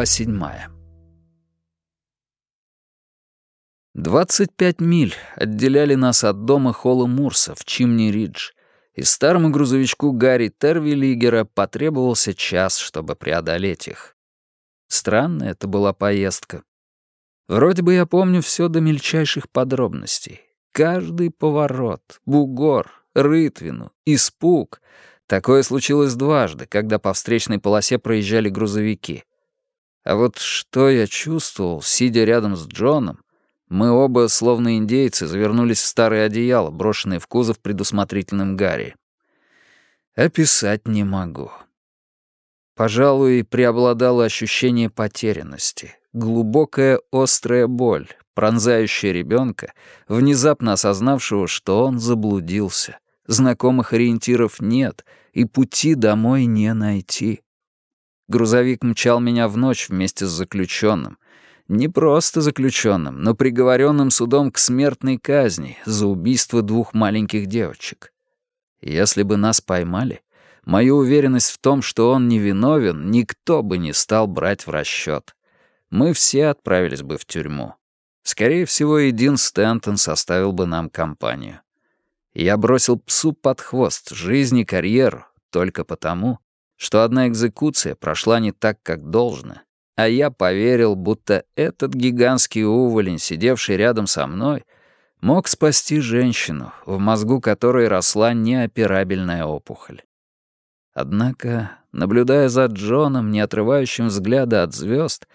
Глава седьмая. 25 миль отделяли нас от дома Холла Мурса в Чимни-Ридж, и старому грузовичку Гарри Тервиллигера потребовался час, чтобы преодолеть их. Странная это была поездка. Вроде бы я помню все до мельчайших подробностей. Каждый поворот, бугор, рытвину, испуг. Такое случилось дважды, когда по встречной полосе проезжали грузовики. А вот что я чувствовал, сидя рядом с Джоном, мы оба, словно индейцы, завернулись в старое одеяло, брошенное в кузов предусмотрительным Гарри. Описать не могу. Пожалуй, преобладало ощущение потерянности, глубокая острая боль, пронзающая ребенка, внезапно осознавшего, что он заблудился, знакомых ориентиров нет и пути домой не найти. Грузовик мчал меня в ночь вместе с заключенным. Не просто заключенным, но приговоренным судом к смертной казни за убийство двух маленьких девочек. Если бы нас поймали, мою уверенность в том, что он невиновен, никто бы не стал брать в расчет. Мы все отправились бы в тюрьму. Скорее всего, и Дин Стэнтон составил бы нам компанию. Я бросил псу под хвост жизнь и карьеру только потому, что одна экзекуция прошла не так, как должно, а я поверил, будто этот гигантский уволень, сидевший рядом со мной, мог спасти женщину, в мозгу которой росла неоперабельная опухоль. Однако, наблюдая за Джоном, не отрывающим взгляда от звезд,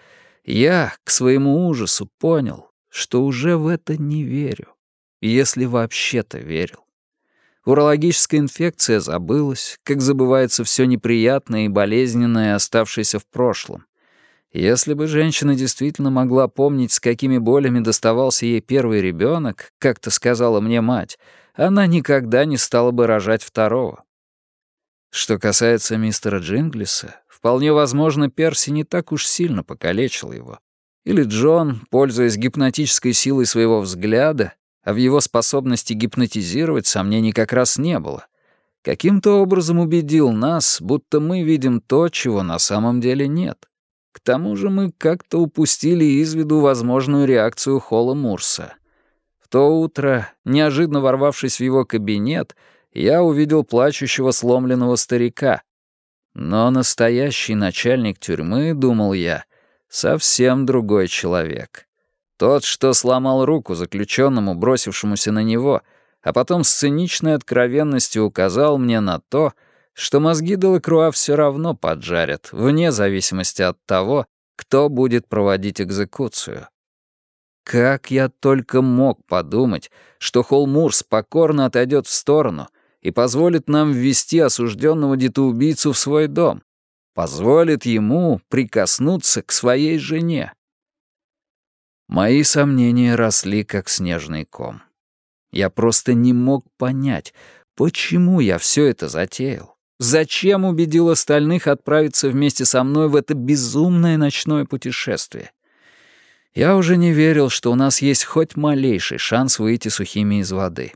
я, к своему ужасу, понял, что уже в это не верю, если вообще-то верил. Урологическая инфекция забылась, как забывается все неприятное и болезненное, оставшееся в прошлом. Если бы женщина действительно могла помнить, с какими болями доставался ей первый ребенок, как-то сказала мне мать, она никогда не стала бы рожать второго. Что касается мистера Джинглиса, вполне возможно, Перси не так уж сильно покалечил его. Или Джон, пользуясь гипнотической силой своего взгляда, а в его способности гипнотизировать сомнений как раз не было. Каким-то образом убедил нас, будто мы видим то, чего на самом деле нет. К тому же мы как-то упустили из виду возможную реакцию Холла Мурса. В то утро, неожиданно ворвавшись в его кабинет, я увидел плачущего сломленного старика. Но настоящий начальник тюрьмы, думал я, совсем другой человек. Тот, что сломал руку заключенному, бросившемуся на него, а потом с циничной откровенностью указал мне на то, что мозги Делакруа все равно поджарят, вне зависимости от того, кто будет проводить экзекуцию. Как я только мог подумать, что Холмурс покорно отойдет в сторону и позволит нам ввести осужденного детоубийцу в свой дом, позволит ему прикоснуться к своей жене. Мои сомнения росли, как снежный ком. Я просто не мог понять, почему я все это затеял. Зачем убедил остальных отправиться вместе со мной в это безумное ночное путешествие? Я уже не верил, что у нас есть хоть малейший шанс выйти сухими из воды.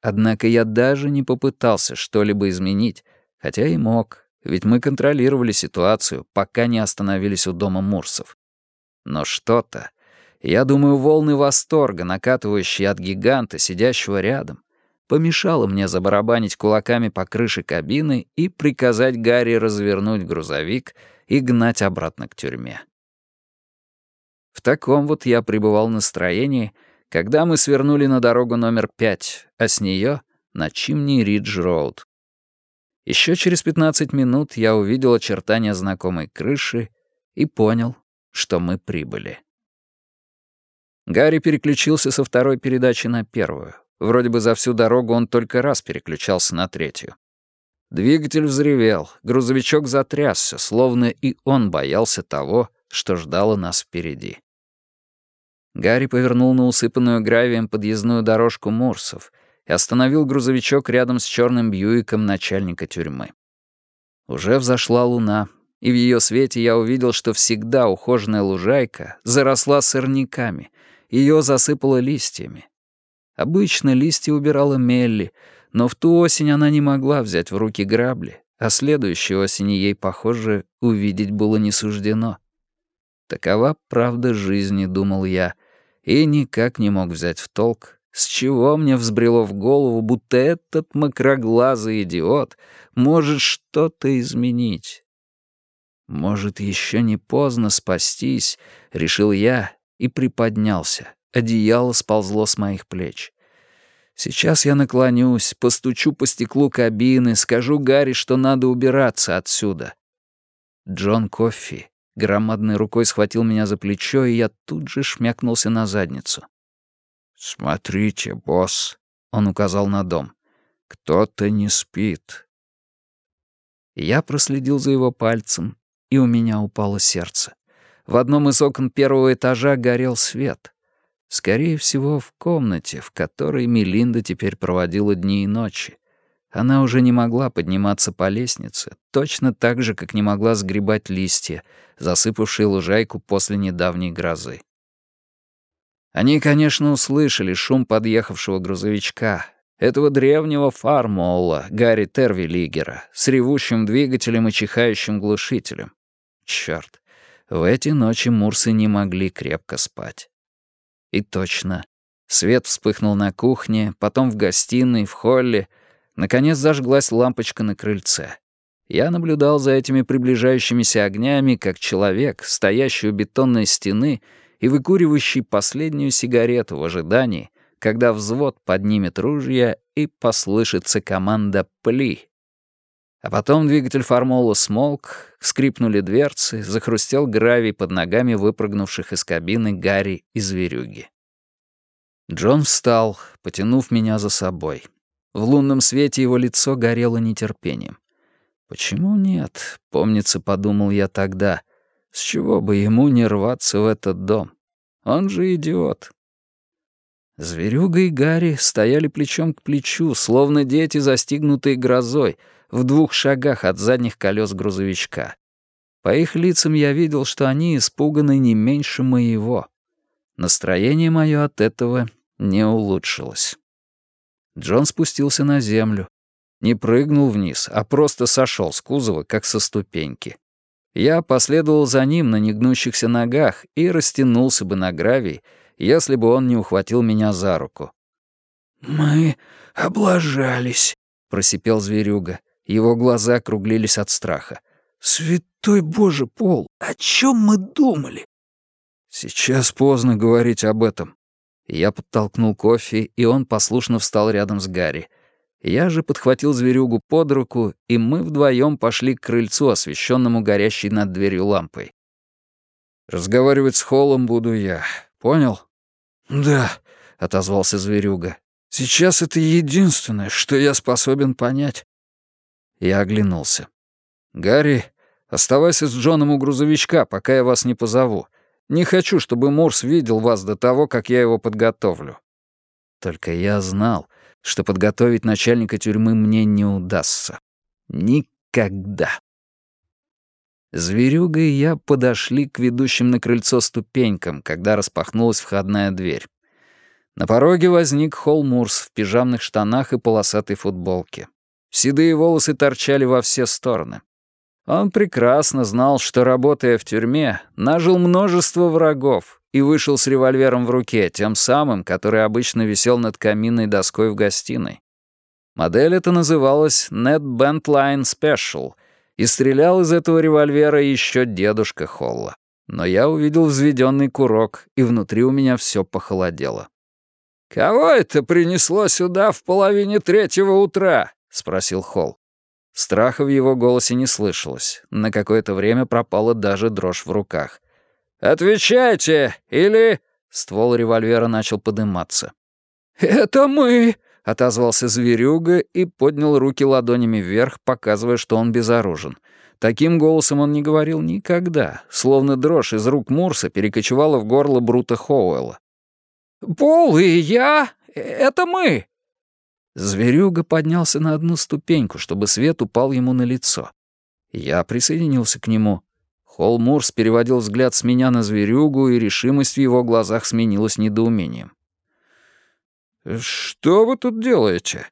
Однако я даже не попытался что-либо изменить, хотя и мог, ведь мы контролировали ситуацию, пока не остановились у дома Мурсов. Но что-то я думаю, волны восторга, накатывающие от гиганта, сидящего рядом, помешало мне забарабанить кулаками по крыше кабины и приказать Гарри развернуть грузовик и гнать обратно к тюрьме. В таком вот я пребывал настроении, когда мы свернули на дорогу номер пять, а с нее на Чимни-Ридж-Роуд. Еще через 15 минут я увидел очертания знакомой крыши и понял, что мы прибыли. Гарри переключился со второй передачи на первую. Вроде бы за всю дорогу он только раз переключался на третью. Двигатель взревел, грузовичок затрясся, словно и он боялся того, что ждало нас впереди. Гарри повернул на усыпанную гравием подъездную дорожку Мурсов и остановил грузовичок рядом с черным Бьюиком начальника тюрьмы. Уже взошла луна, и в ее свете я увидел, что всегда ухоженная лужайка заросла сорняками, ее засыпало листьями. Обычно листья убирала Мелли, но в ту осень она не могла взять в руки грабли, а следующей осени ей, похоже, увидеть было не суждено. Такова правда жизни, думал я, и никак не мог взять в толк, с чего мне взбрело в голову, будто этот макроглазый идиот может что-то изменить. Может, еще не поздно спастись, решил я и приподнялся. Одеяло сползло с моих плеч. Сейчас я наклонюсь, постучу по стеклу кабины, скажу Гарри, что надо убираться отсюда. Джон Коффи громадной рукой схватил меня за плечо, и я тут же шмякнулся на задницу. «Смотрите, босс», — он указал на дом, — «кто-то не спит». Я проследил за его пальцем, и у меня упало сердце. В одном из окон первого этажа горел свет. Скорее всего, в комнате, в которой Мелинда теперь проводила дни и ночи. Она уже не могла подниматься по лестнице, точно так же, как не могла сгребать листья, засыпавшие лужайку после недавней грозы. Они, конечно, услышали шум подъехавшего грузовичка, этого древнего фармоула Гарри Тервилигера с ревущим двигателем и чихающим глушителем. Чёрт, в эти ночи Мурсы не могли крепко спать. И точно. Свет вспыхнул на кухне, потом в гостиной, в холле. Наконец зажглась лампочка на крыльце. Я наблюдал за этими приближающимися огнями, как человек, стоящий у бетонной стены и выкуривающий последнюю сигарету в ожидании, когда взвод поднимет ружья и послышится команда «Пли». А потом двигатель формула смолк, скрипнули дверцы, захрустел гравий под ногами выпрыгнувших из кабины Гарри и Зверюги. Джон встал, потянув меня за собой. В лунном свете его лицо горело нетерпением. «Почему нет?» — помнится, подумал я тогда. «С чего бы ему не рваться в этот дом? Он же идиот». Зверюга и Гарри стояли плечом к плечу, словно дети, застигнутые грозой — в двух шагах от задних колес грузовичка. По их лицам я видел, что они испуганы не меньше моего. Настроение мое от этого не улучшилось. Джон спустился на землю. Не прыгнул вниз, а просто сошел с кузова, как со ступеньки. Я последовал за ним на негнущихся ногах и растянулся бы на гравий, если бы он не ухватил меня за руку. «Мы облажались», — просипел зверюга. Его глаза округлились от страха. «Святой Боже, Пол, о чем мы думали?» «Сейчас поздно говорить об этом». Я подтолкнул кофе, и он послушно встал рядом с Гарри. Я же подхватил зверюгу под руку, и мы вдвоем пошли к крыльцу, освещенному горящей над дверью лампой. «Разговаривать с Холлом буду я, понял?» «Да», — отозвался зверюга. «Сейчас это единственное, что я способен понять. Я оглянулся. «Гарри, оставайся с Джоном у грузовичка, пока я вас не позову. Не хочу, чтобы Мурс видел вас до того, как я его подготовлю». Только я знал, что подготовить начальника тюрьмы мне не удастся. Никогда. Зверюга и я подошли к ведущим на крыльцо ступенькам, когда распахнулась входная дверь. На пороге возник Холл Мурс в пижамных штанах и полосатой футболке. Седые волосы торчали во все стороны. Он прекрасно знал, что, работая в тюрьме, нажил множество врагов и вышел с револьвером в руке, тем самым, который обычно висел над каминной доской в гостиной. Модель эта называлась Net Bentline Special, и стрелял из этого револьвера еще дедушка Холла. Но я увидел взведенный курок, и внутри у меня все похолодело. «Кого это принесло сюда в половине третьего утра?» — спросил Холл. Страха в его голосе не слышалось. На какое-то время пропала даже дрожь в руках. «Отвечайте, или...» Ствол револьвера начал подниматься. «Это мы!» — отозвался зверюга и поднял руки ладонями вверх, показывая, что он безоружен. Таким голосом он не говорил никогда, словно дрожь из рук Мурса перекочевала в горло Брута Хоуэлла. «Пол и я — это мы!» Зверюга поднялся на одну ступеньку, чтобы свет упал ему на лицо. Я присоединился к нему. Холмурс переводил взгляд с меня на зверюгу, и решимость в его глазах сменилась недоумением. «Что вы тут делаете?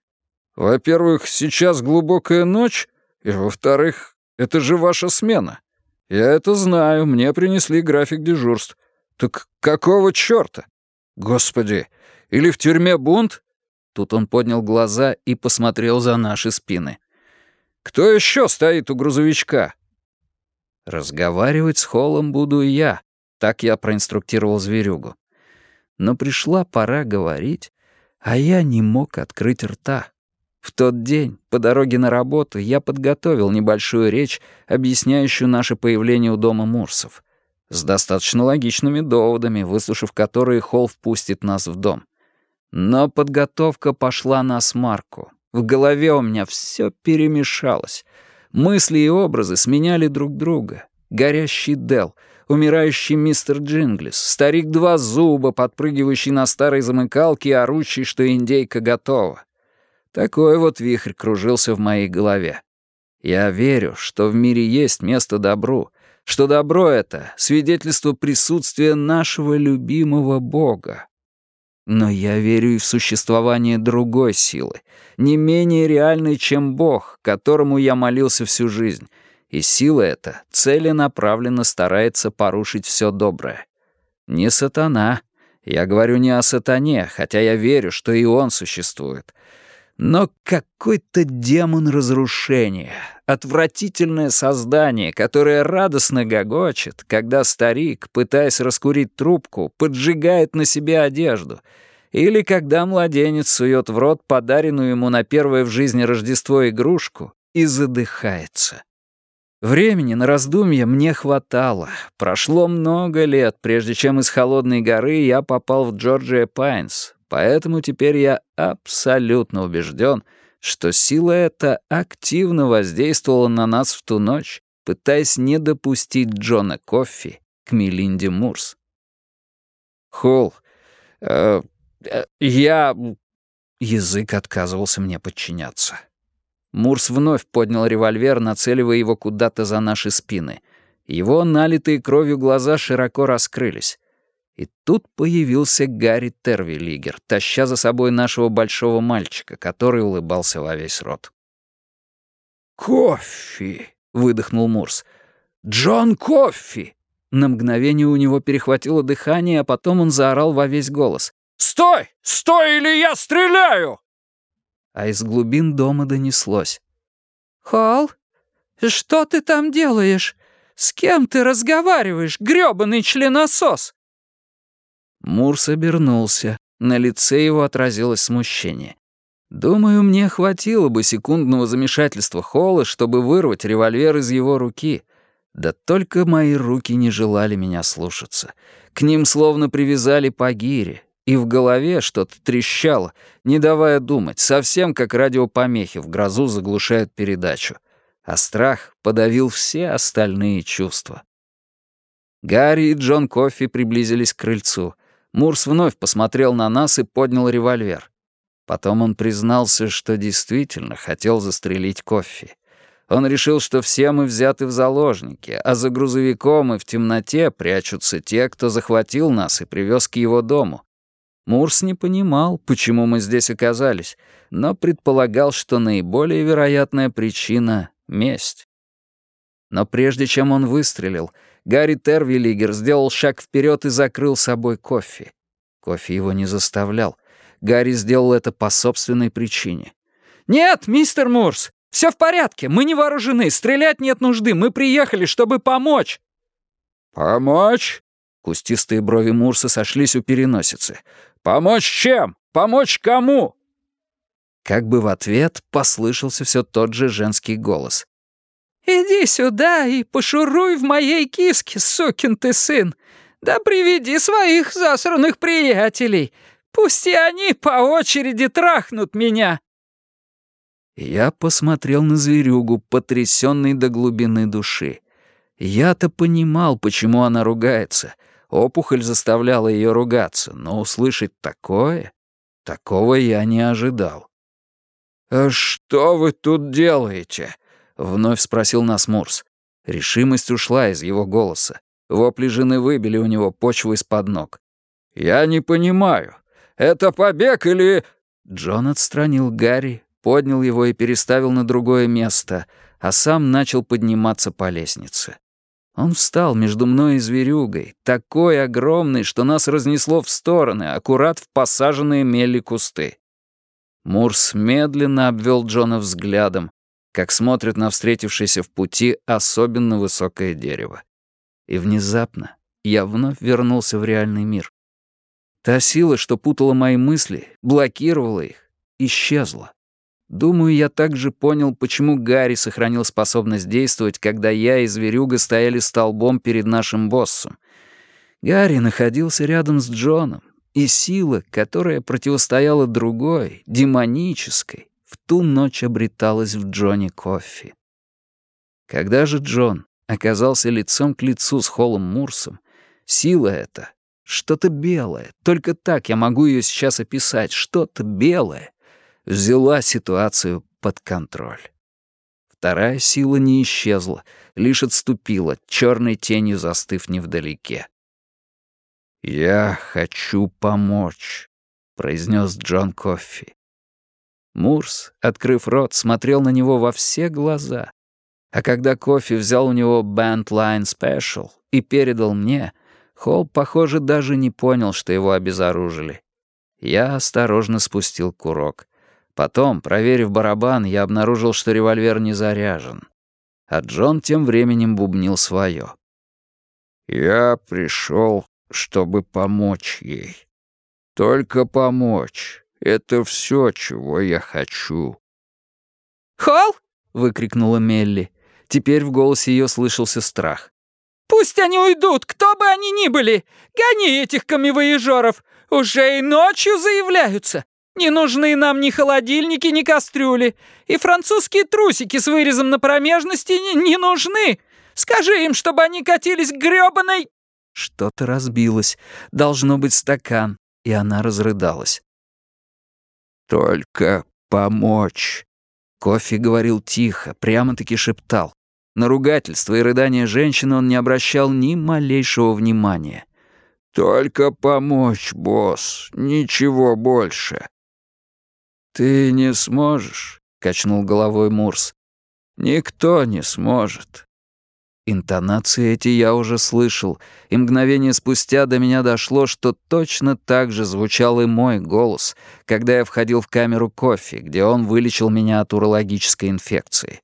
Во-первых, сейчас глубокая ночь, и, во-вторых, это же ваша смена. «Я это знаю, мне принесли график дежурств. Так какого чёрта? Господи, или в тюрьме бунт?» Тут он поднял глаза и посмотрел за наши спины. «Кто ещё стоит у грузовичка?» «Разговаривать с Холлом буду я», — так я проинструктировал зверюгу. Но пришла пора говорить, а я не мог открыть рта. В тот день, по дороге на работу, я подготовил небольшую речь, объясняющую наше появление у дома Мурсов, с достаточно логичными доводами, выслушав которые Холл впустит нас в дом. Но подготовка пошла на смарку. В голове у меня все перемешалось. Мысли и образы сменяли друг друга. Горящий Дел, умирающий мистер Джинглис, старик Два Зуба, подпрыгивающий на старой замыкалке и орущий, что индейка готова. Такой вот вихрь кружился в моей голове. Я верю, что в мире есть место добру, что добро — это свидетельство присутствия нашего любимого Бога. Но я верю и в существование другой силы, не менее реальной, чем Бог, которому я молился всю жизнь, и сила эта целенаправленно старается порушить все доброе. Не сатана. Я говорю не о сатане, хотя я верю, что и он существует — но какой-то демон разрушения, отвратительное создание, которое радостно гогочет, когда старик, пытаясь раскурить трубку, поджигает на себе одежду, или когда младенец сует в рот подаренную ему на первое в жизни Рождество игрушку и задыхается. Времени на раздумья мне хватало. Прошло много лет, прежде чем из Холодной горы я попал в Джорджия Пайнс, Поэтому теперь я абсолютно убежден, что сила эта активно воздействовала на нас в ту ночь, пытаясь не допустить Джона Коффи к Мелинде Мурс. «Холл, э, э, я...» Язык отказывался мне подчиняться. Мурс вновь поднял револьвер, нацеливая его куда-то за наши спины. Его налитые кровью глаза широко раскрылись. И тут появился Гарри Тервилигер, таща за собой нашего большого мальчика, который улыбался во весь рот. «Кофе!» — выдохнул Мурс. «Джон Кофи!» На мгновение у него перехватило дыхание, а потом он заорал во весь голос. «Стой! Стой, или я стреляю!» А из глубин дома донеслось. «Холл, что ты там делаешь? С кем ты разговариваешь, грёбаный членосос?» Мурс обернулся. На лице его отразилось смущение. Думаю, мне хватило бы секундного замешательства Холла, чтобы вырвать револьвер из его руки. Да только мои руки не желали меня слушаться. К ним словно привязали по гире, и в голове что-то трещало, не давая думать, совсем как радиопомехи в грозу заглушают передачу. А страх подавил все остальные чувства. Гарри и Джон Кофи приблизились к крыльцу — Мурс вновь посмотрел на нас и поднял револьвер. Потом он признался, что действительно хотел застрелить кофе. Он решил, что все мы взяты в заложники, а за грузовиком и в темноте прячутся те, кто захватил нас и привез к его дому. Мурс не понимал, почему мы здесь оказались, но предполагал, что наиболее вероятная причина — месть. Но прежде чем он выстрелил, Гарри Тервилигер сделал шаг вперед и закрыл собой кофе. Кофе его не заставлял. Гарри сделал это по собственной причине. «Нет, мистер Мурс, все в порядке, мы не вооружены, стрелять нет нужды, мы приехали, чтобы помочь». «Помочь?» Кустистые брови Мурса сошлись у переносицы. «Помочь чем? Помочь кому?» Как бы в ответ послышался все тот же женский голос. «Иди сюда и пошуруй в моей киске, сукин ты сын. Да приведи своих засранных приятелей. Пусть и они по очереди трахнут меня». Я посмотрел на зверюгу, потрясенный до глубины души. Я-то понимал, почему она ругается. Опухоль заставляла ее ругаться, но услышать такое... Такого я не ожидал. «А что вы тут делаете?» — вновь спросил нас Мурс. Решимость ушла из его голоса. Вопли жены выбили у него почву из-под ног. «Я не понимаю, это побег или...» Джон отстранил Гарри, поднял его и переставил на другое место, а сам начал подниматься по лестнице. Он встал между мной и зверюгой, такой огромный, что нас разнесло в стороны, аккурат в посаженные мели кусты. Мурс медленно обвел Джона взглядом, как смотрит на встретившееся в пути особенно высокое дерево. И внезапно я вновь вернулся в реальный мир. Та сила, что путала мои мысли, блокировала их, исчезла. Думаю, я также понял, почему Гарри сохранил способность действовать, когда я и Зверюга стояли столбом перед нашим боссом. Гарри находился рядом с Джоном, и сила, которая противостояла другой, демонической, в ту ночь обреталась в Джоне Коффи. Когда же Джон оказался лицом к лицу с Холлом Мурсом, сила эта, что-то белое, только так я могу ее сейчас описать, что-то белое, взяла ситуацию под контроль. Вторая сила не исчезла, лишь отступила, черной тенью застыв невдалеке. «Я хочу помочь», — произнес Джон Коффи. Мурс, открыв рот, смотрел на него во все глаза. А когда Коффи взял у него Bandline Special и передал мне, Холл, похоже, даже не понял, что его обезоружили. Я осторожно спустил курок. Потом, проверив барабан, я обнаружил, что револьвер не заряжен. А Джон тем временем бубнил свое. «Я пришел, чтобы помочь ей. Только помочь. Это все, чего я хочу». «Холл!» — выкрикнула Мелли. Теперь в голосе ее слышался страх. «Пусть они уйдут, кто бы они ни были! Гони этих камевоежоров! Уже и ночью заявляются! Не нужны нам ни холодильники, ни кастрюли. И французские трусики с вырезом на промежности не, не нужны. Скажи им, чтобы они катились к грёбаной...» Что-то разбилось. Должно быть стакан. И она разрыдалась. «Только помочь». Кофе говорил тихо, прямо-таки шептал. На ругательство и рыдания женщины он не обращал ни малейшего внимания. «Только помочь, босс, ничего больше». «Ты не сможешь», — качнул головой Мурс. «Никто не сможет». Интонации эти я уже слышал, и мгновение спустя до меня дошло, что точно так же звучал и мой голос, когда я входил в камеру кофе, где он вылечил меня от урологической инфекции.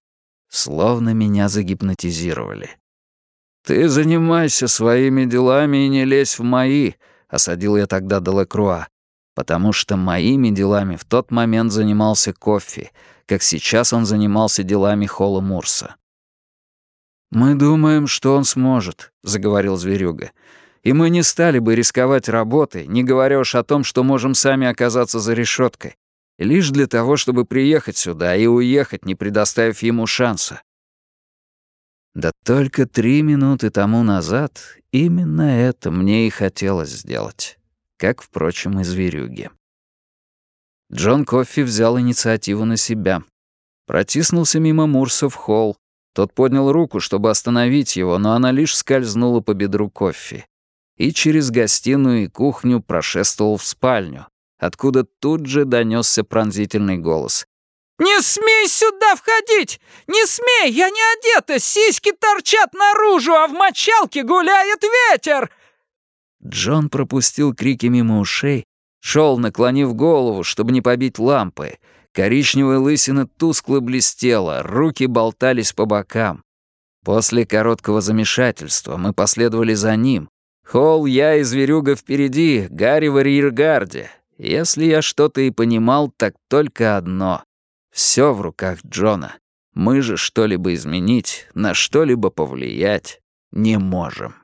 Словно меня загипнотизировали. «Ты занимайся своими делами и не лезь в мои», — осадил я тогда Делакруа потому что моими делами в тот момент занимался Кофи, как сейчас он занимался делами Холла Мурса. «Мы думаем, что он сможет», — заговорил Зверюга. «И мы не стали бы рисковать работой, не говоря уж о том, что можем сами оказаться за решеткой, лишь для того, чтобы приехать сюда и уехать, не предоставив ему шанса». Да только три минуты тому назад именно это мне и хотелось сделать как, впрочем, и зверюги. Джон Коффи взял инициативу на себя. Протиснулся мимо Мурса в холл. Тот поднял руку, чтобы остановить его, но она лишь скользнула по бедру Коффи. И через гостиную и кухню прошествовал в спальню, откуда тут же донесся пронзительный голос. «Не смей сюда входить! Не смей! Я не одета! Сиськи торчат наружу, а в мочалке гуляет ветер!» Джон пропустил крики мимо ушей, шел, наклонив голову, чтобы не побить лампы. Коричневая лысина тускло блестела, руки болтались по бокам. После короткого замешательства мы последовали за ним. Холл, я и Зверюга впереди, Гарри в арьергарде. Если я что-то и понимал, так только одно. Все в руках Джона. Мы же что-либо изменить, на что-либо повлиять не можем.